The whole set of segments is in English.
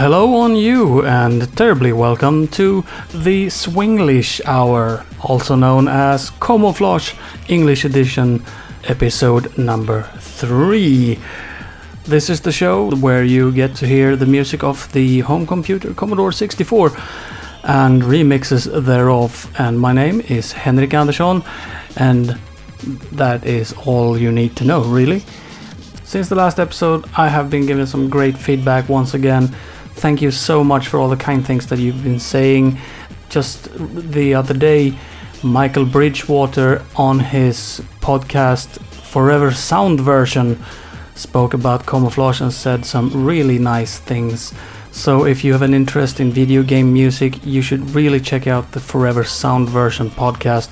Hello on you, and terribly welcome to the Swinglish Hour, also known as Commoflage English Edition, episode number three. This is the show where you get to hear the music of the home computer Commodore 64 and remixes thereof. And my name is Henrik Andersson, and that is all you need to know, really. Since the last episode, I have been given some great feedback once again. Thank you so much for all the kind things that you've been saying. Just the other day, Michael Bridgewater on his podcast Forever Sound version spoke about Commoflage and said some really nice things. So if you have an interest in video game music, you should really check out the Forever Sound version podcast.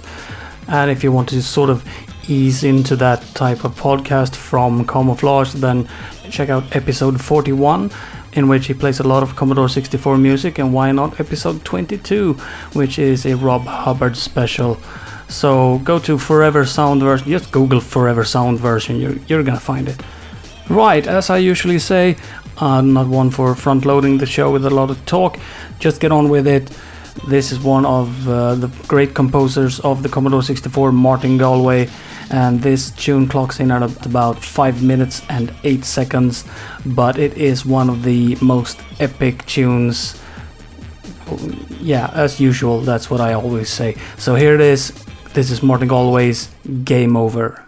And if you want to sort of ease into that type of podcast from Commoflage, then check out episode 41, in which he plays a lot of Commodore 64 music, and why not episode 22, which is a Rob Hubbard special. So go to Forever Sound version, just Google Forever Sound version, you're, you're gonna find it. Right, as I usually say, I'm not one for front loading the show with a lot of talk, just get on with it. This is one of uh, the great composers of the Commodore 64, Martin Galway, and this tune clocks in at about 5 minutes and 8 seconds, but it is one of the most epic tunes. Yeah, as usual, that's what I always say. So here it is. This is Martin Galway's Game Over.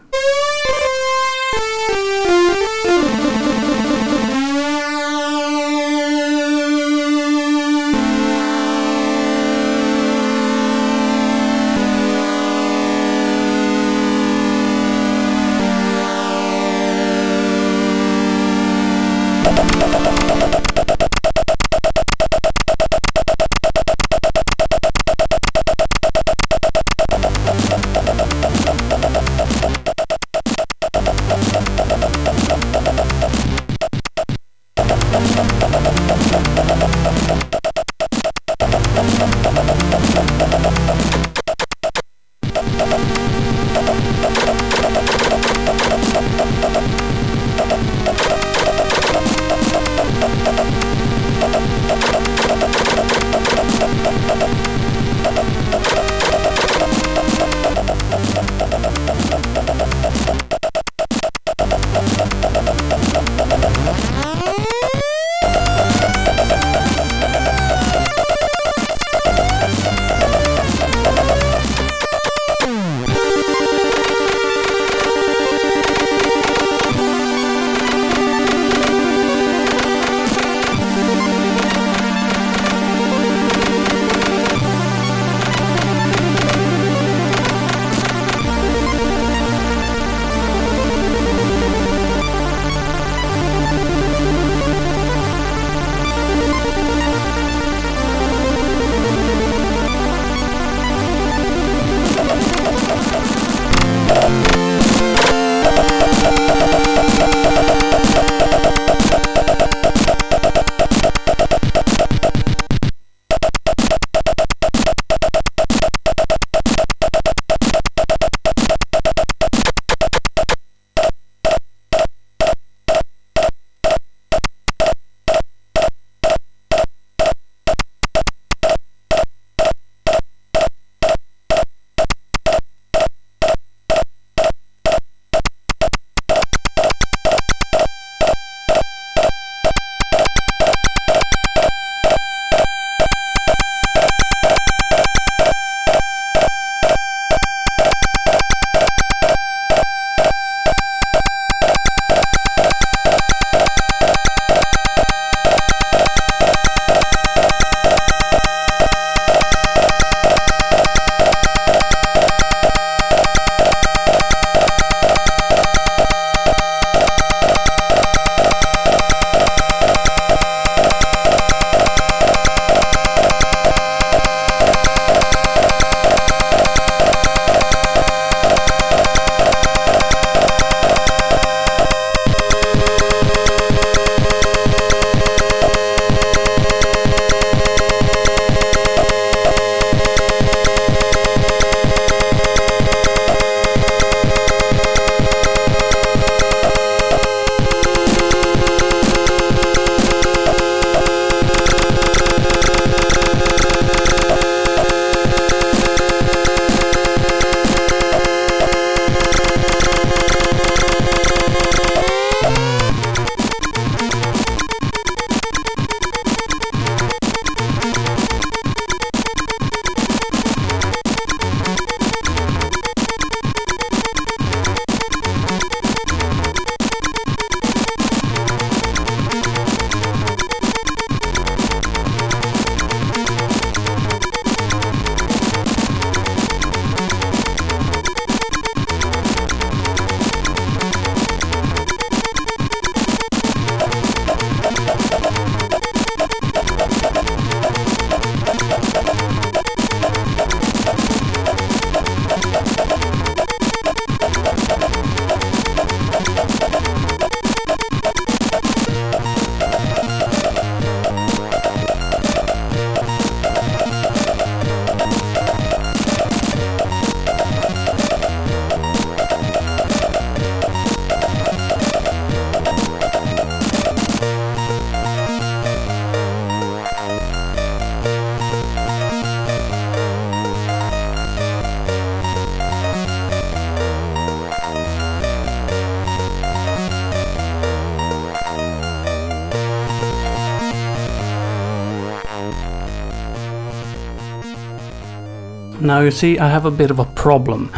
Now, you see, I have a bit of a problem.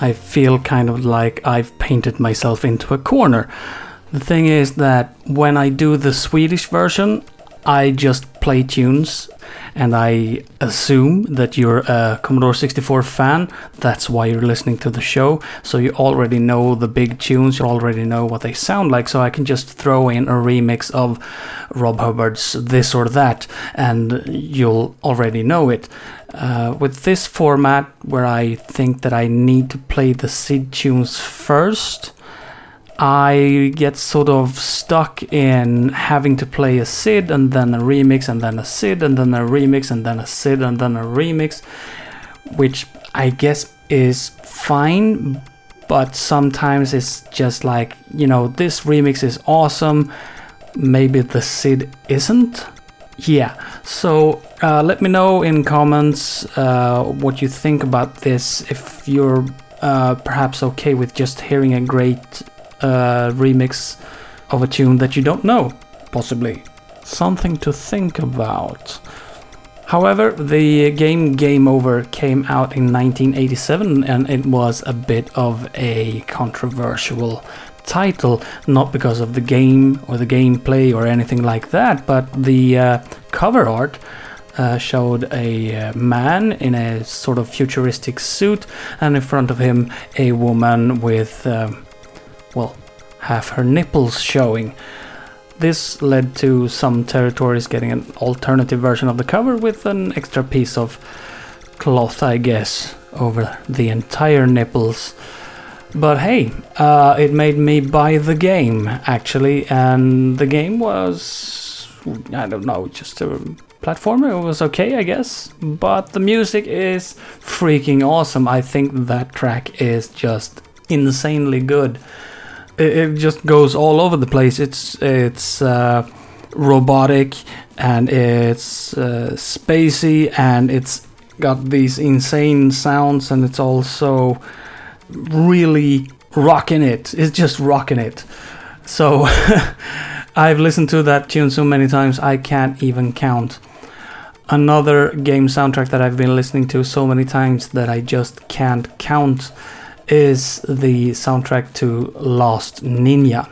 I feel kind of like I've painted myself into a corner. The thing is that when I do the Swedish version, I just play tunes and I assume that you're a Commodore 64 fan. That's why you're listening to the show. So you already know the big tunes, you already know what they sound like. So I can just throw in a remix of Rob Hubbard's This or That, and you'll already know it. Uh, with this format, where I think that I need to play the SID tunes first, I get sort of stuck in having to play a SID and then a remix and then a SID and then a remix and then a SID and then a remix, which I guess is fine, but sometimes it's just like, you know, this remix is awesome, maybe the SID isn't. Yeah, so uh, let me know in comments uh, what you think about this. If you're uh, perhaps okay with just hearing a great uh, remix of a tune that you don't know, possibly. Something to think about. However, the game Game Over came out in 1987 and it was a bit of a controversial title, not because of the game or the gameplay or anything like that, but the uh, cover art uh, showed a uh, man in a sort of futuristic suit, and in front of him, a woman with. Um, well, half her nipples showing. This led to some territories getting an alternative version of the cover with an extra piece of cloth, I guess, over the entire nipples. But hey, uh, it made me buy the game actually, and the game was, I don't know, just a platformer. It was okay, I guess. But the music is freaking awesome. I think that track is just insanely good it, it just goes all over the place. It's it's uh, robotic and it's uh, spacey and it's got these insane sounds and it's also really rocking it. It's just rocking it. So I've listened to that tune so many times I can't even count. Another game soundtrack that I've been listening to so many times that I just can't count is the soundtrack to Last Ninja.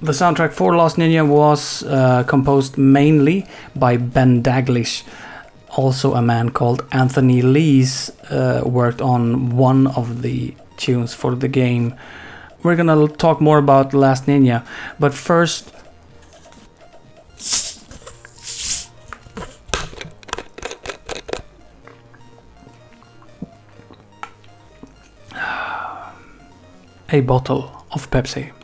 The soundtrack for Last Ninja was uh, composed mainly by Ben Daglish. Also, a man called Anthony Lees uh, worked on one of the tunes for the game. We're gonna talk more about Last Ninja, but first, a bottle of Pepsi.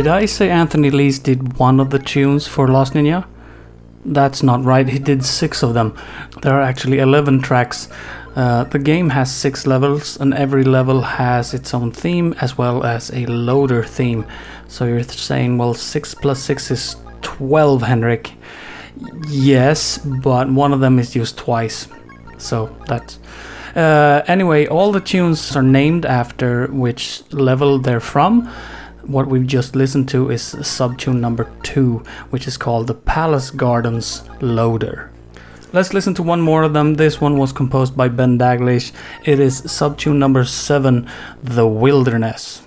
Did I say Anthony Lees did one of the tunes for Last Ninja? That's not right, he did six of them. There are actually 11 tracks. Uh, the game has six levels, and every level has its own theme as well as a loader theme. So you're saying, well, 6 plus 6 is 12, Henrik. Yes, but one of them is used twice. So that's. Uh, anyway, all the tunes are named after which level they're from. What we've just listened to is subtune number two, which is called the Palace Gardens Loader. Let's listen to one more of them. This one was composed by Ben Daglish. It is subtune number seven, The Wilderness.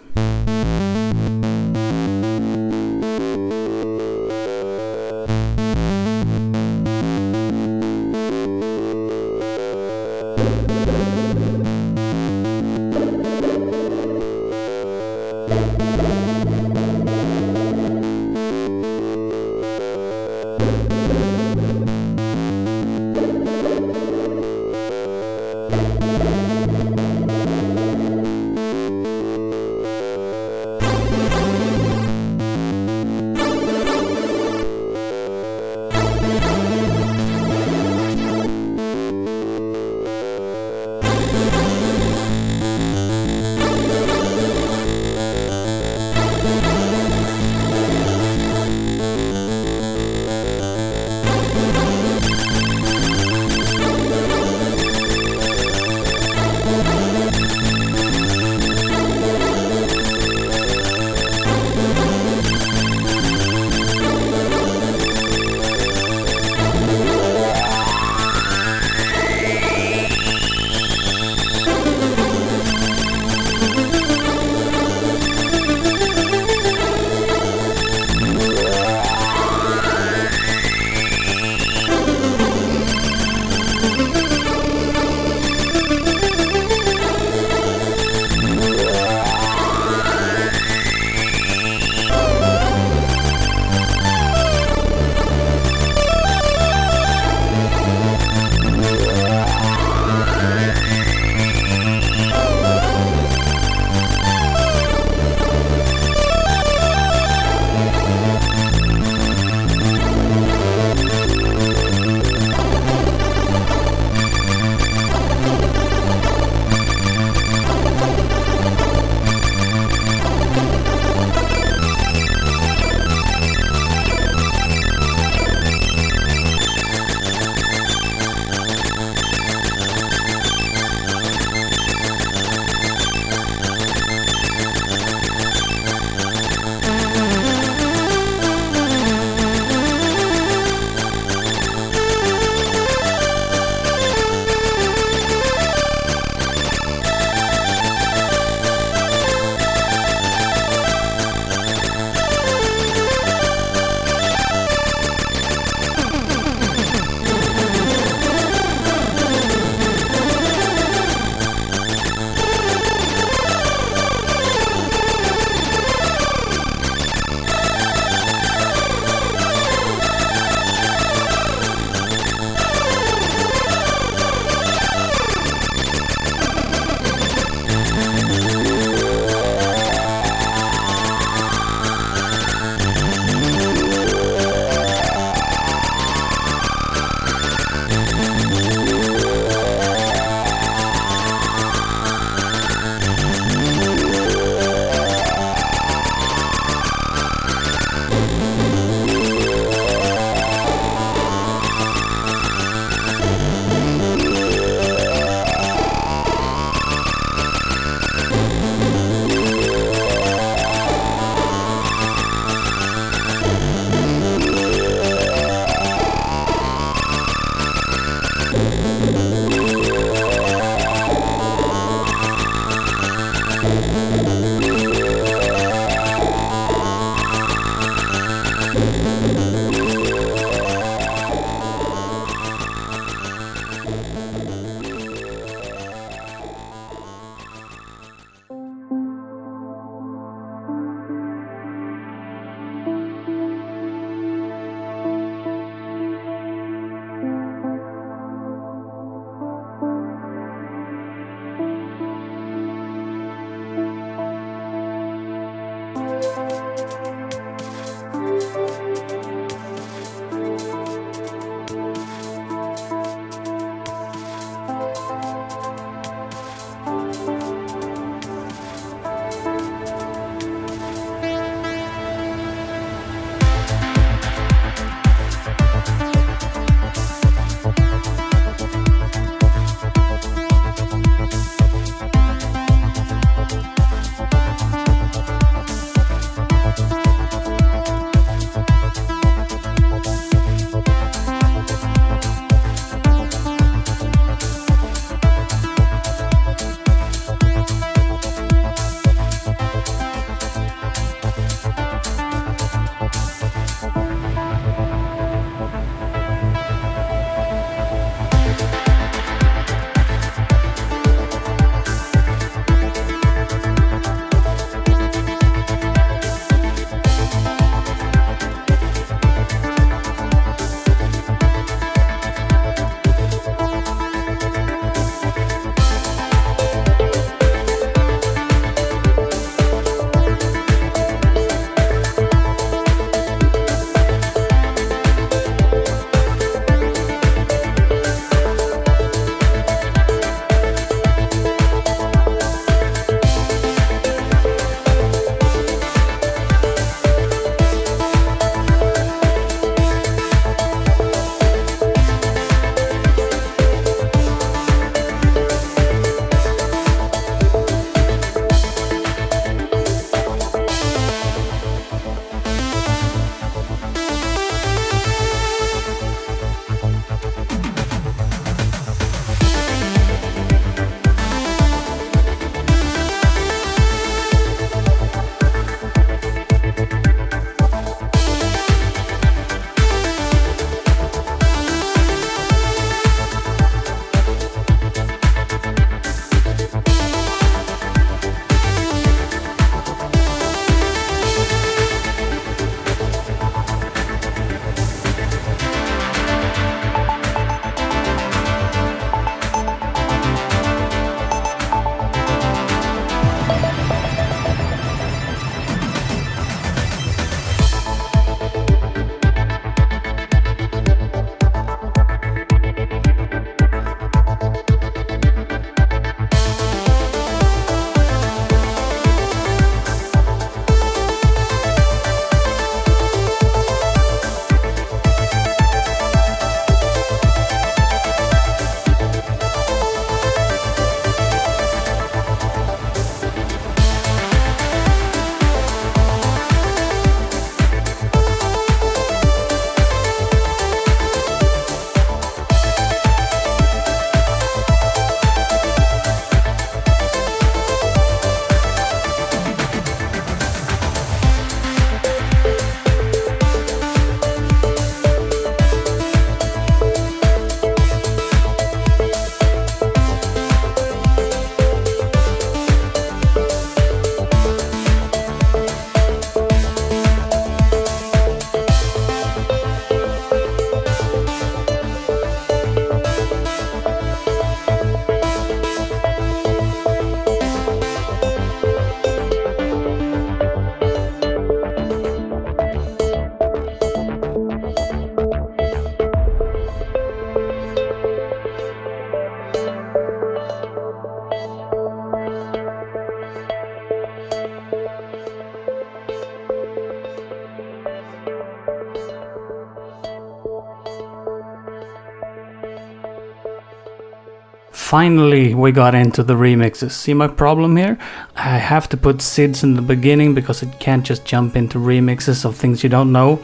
Finally we got into the remixes. See my problem here? I have to put SIDS in the beginning because it can't just jump into remixes of things you don't know.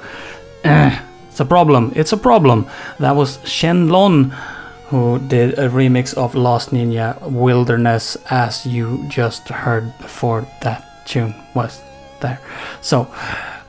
Eh, it's a problem. It's a problem. That was Shenlong who did a remix of Last Ninja Wilderness as you just heard before that tune was there. So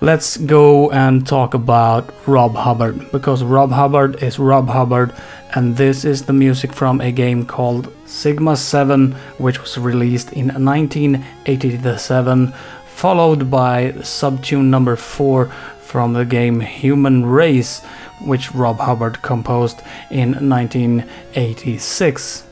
let's go and talk about Rob Hubbard because Rob Hubbard is Rob Hubbard and this is the music from a game called Sigma 7 which was released in 1987 followed by subtune number 4 from the game Human Race which Rob Hubbard composed in 1986.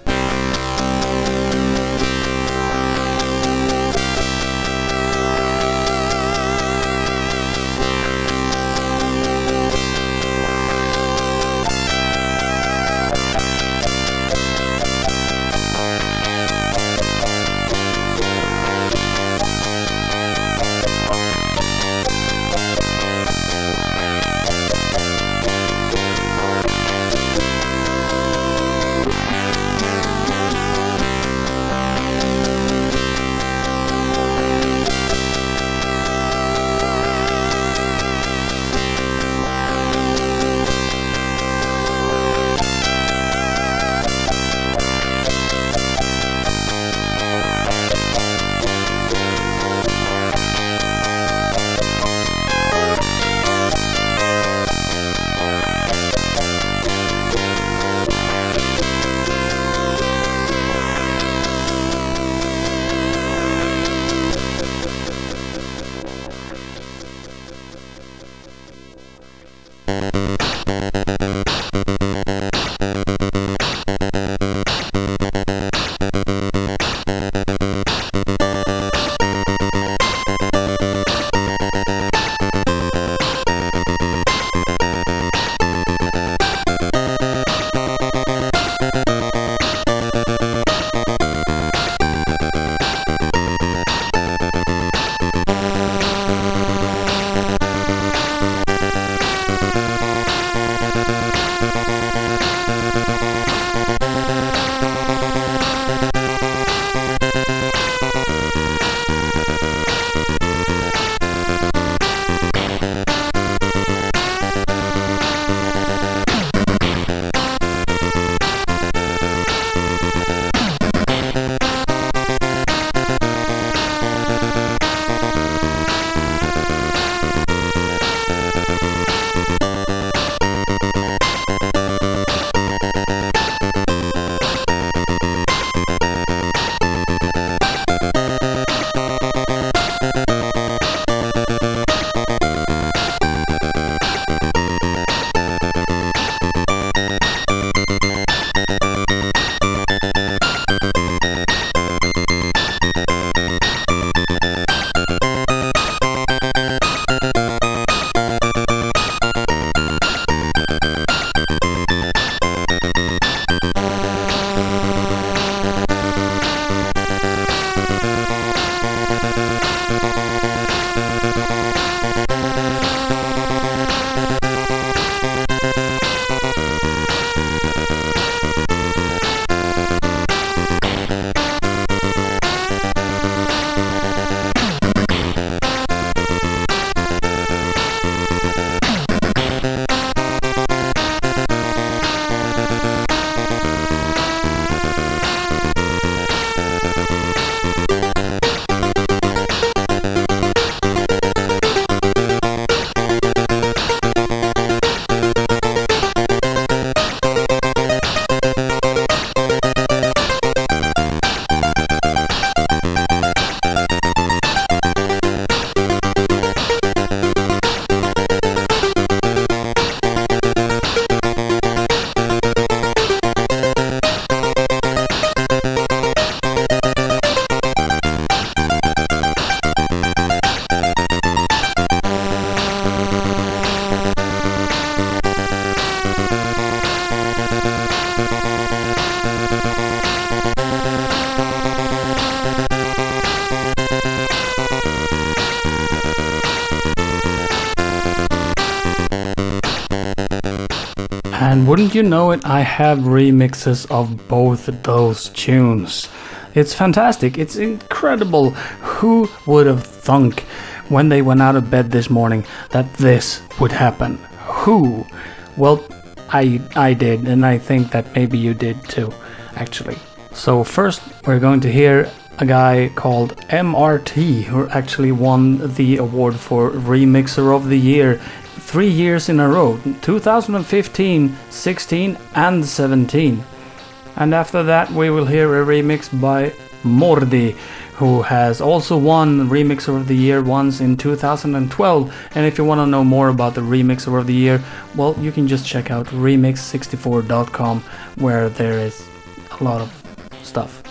You know it, I have remixes of both those tunes. It's fantastic, it's incredible. Who would have thunk when they went out of bed this morning that this would happen? Who? Well, I I did, and I think that maybe you did too, actually. So first, we're going to hear a guy called MRT who actually won the award for Remixer of the Year three years in a row 2015, 16, and 17. And after that, we will hear a remix by Mordi, who has also won Remixer of the Year once in 2012. And if you want to know more about the Remixer of the Year, well, you can just check out remix64.com, where there is a lot of stuff.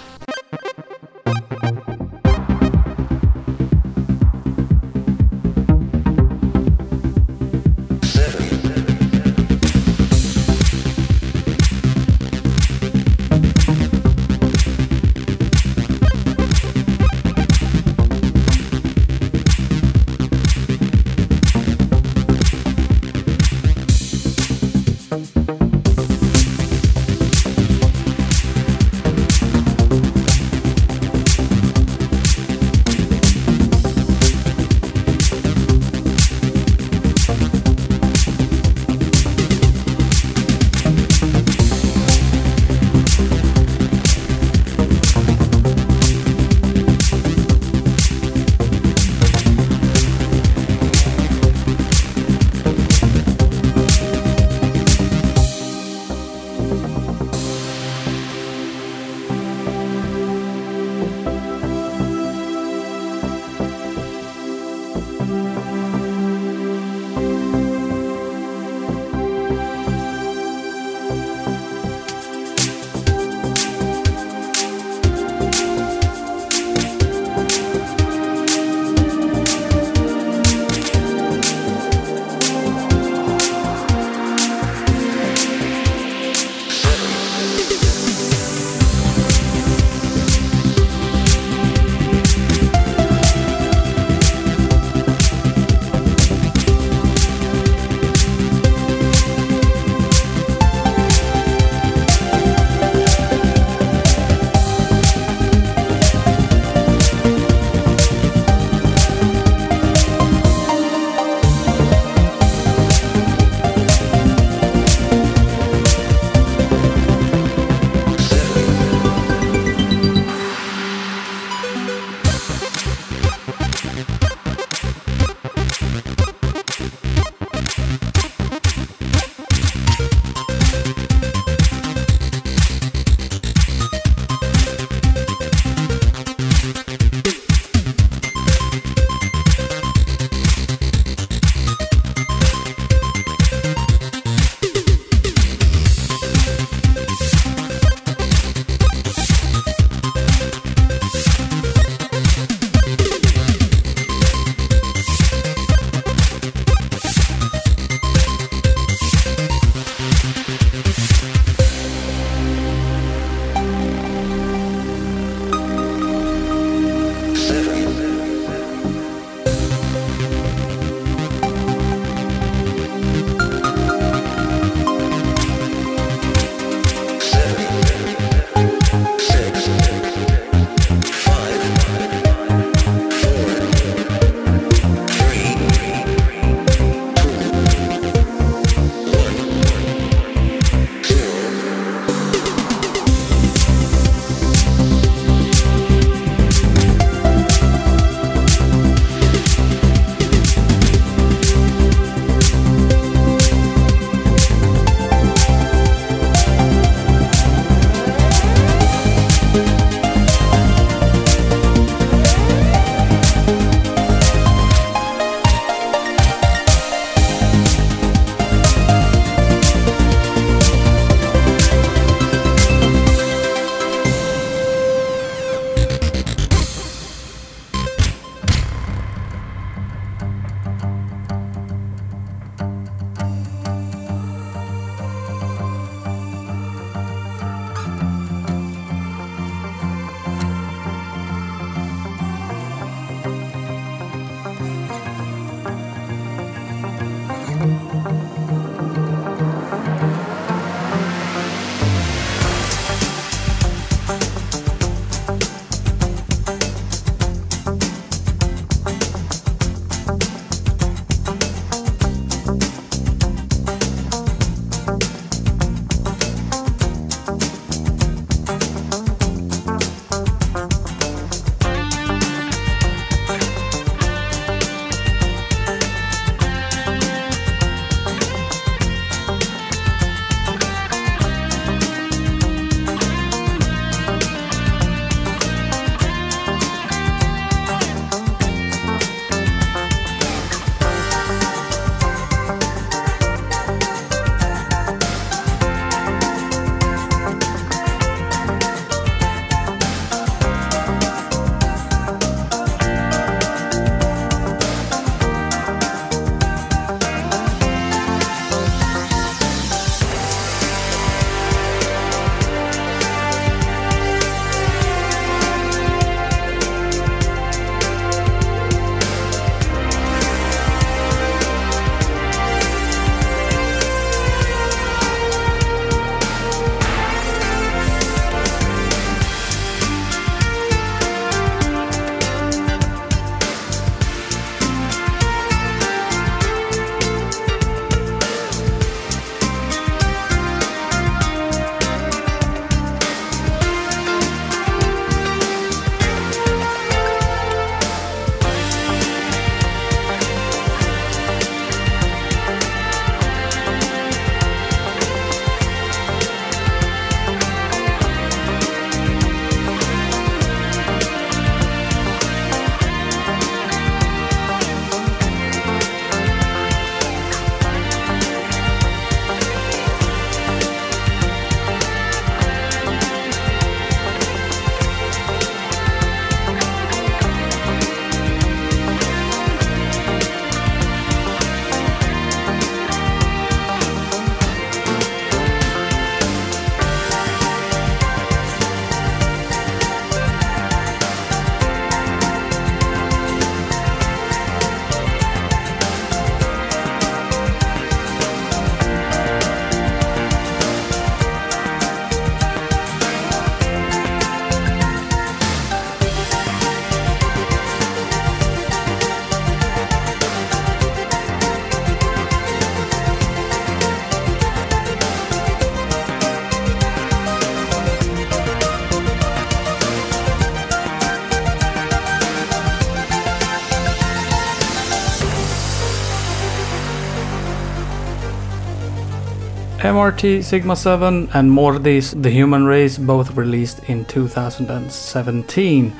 MRT Sigma 7 and Mordis The Human Race both released in 2017.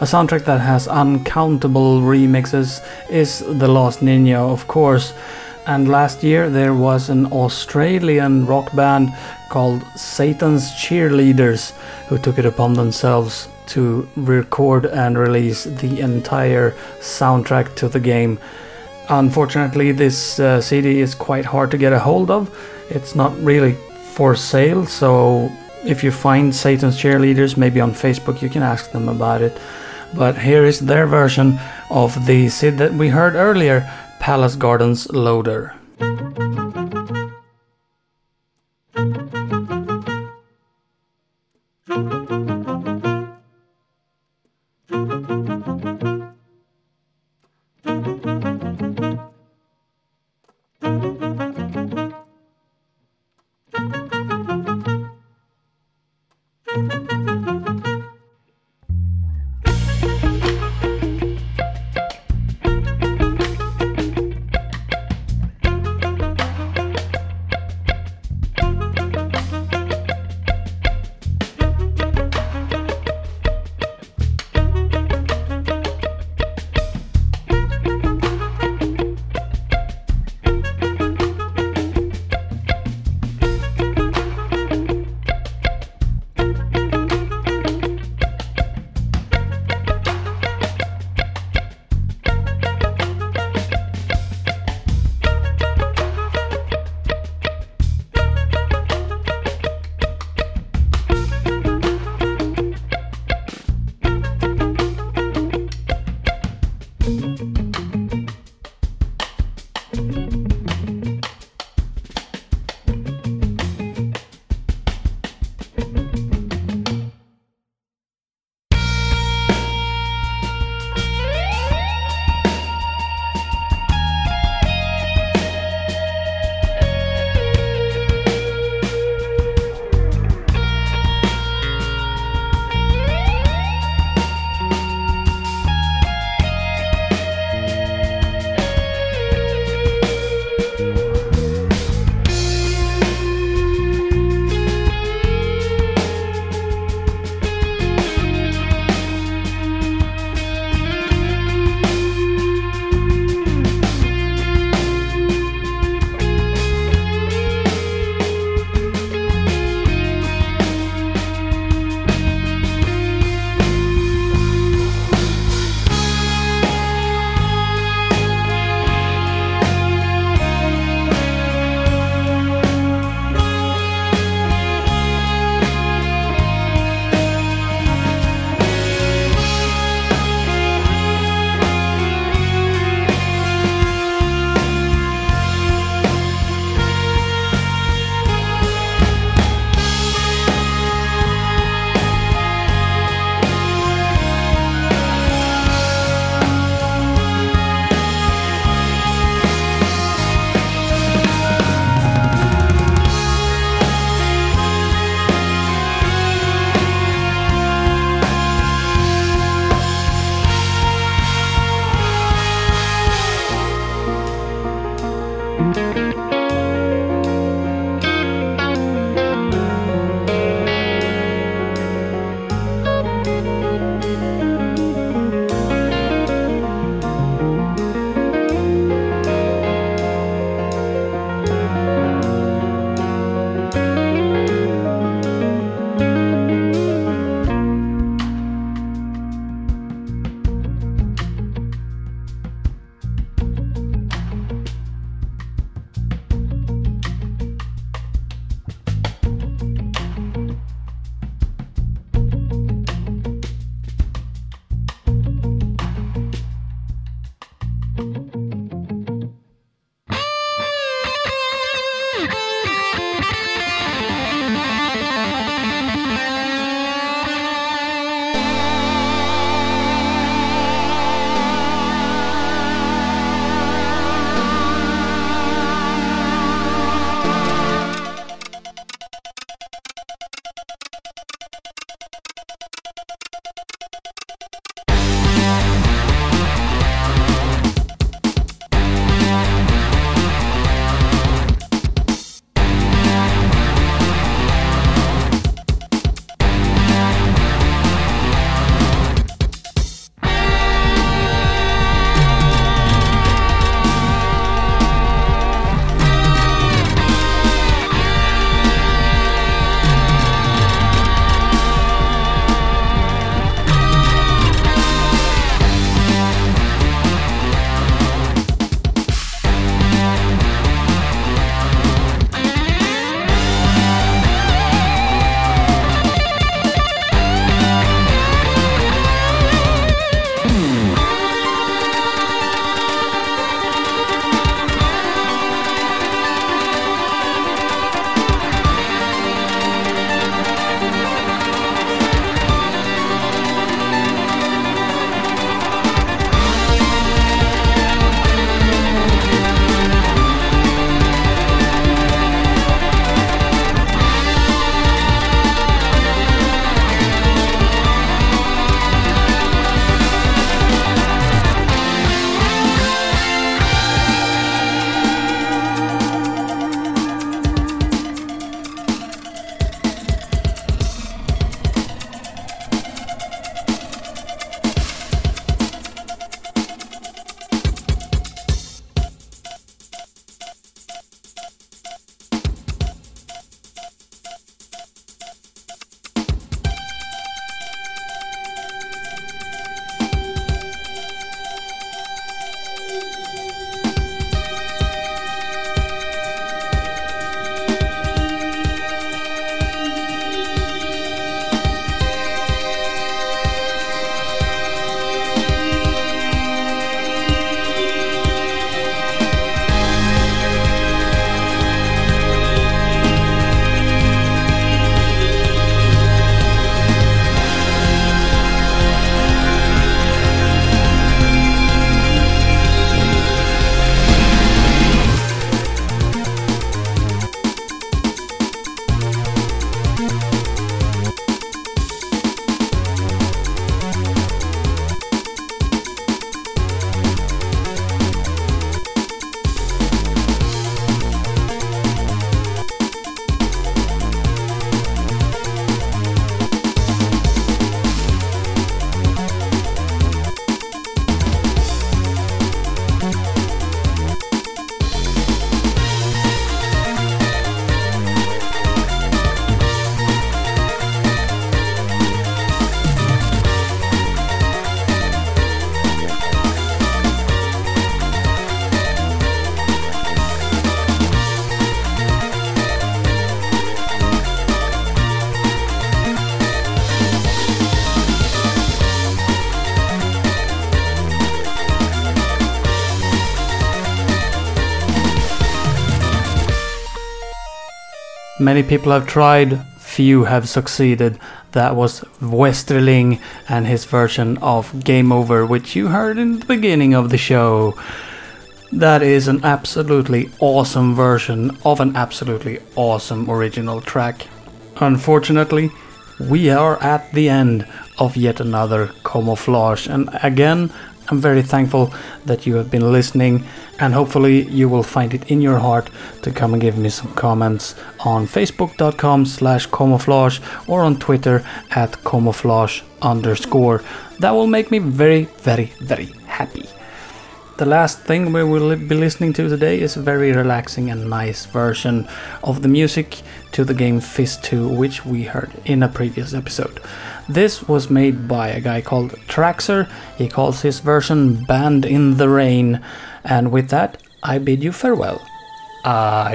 A soundtrack that has uncountable remixes is The Last Ninja, of course. And last year there was an Australian rock band called Satan's Cheerleaders who took it upon themselves to record and release the entire soundtrack to the game. Unfortunately, this uh, CD is quite hard to get a hold of. It's not really for sale, so if you find Satan's cheerleaders, maybe on Facebook, you can ask them about it. But here is their version of the SID that we heard earlier Palace Gardens Loader. Many people have tried, few have succeeded. That was Westerling and his version of Game Over, which you heard in the beginning of the show. That is an absolutely awesome version of an absolutely awesome original track. Unfortunately, we are at the end of yet another Commoflage, and again, I'm very thankful that you have been listening, and hopefully you will find it in your heart to come and give me some comments on facebook.com slash Commoflage or on Twitter at Commoflage underscore. That will make me very, very, very happy. The last thing we will be listening to today is a very relaxing and nice version of the music to the game Fist 2, which we heard in a previous episode. This was made by a guy called Traxer. He calls his version Band in the Rain. And with that, I bid you farewell. Ah,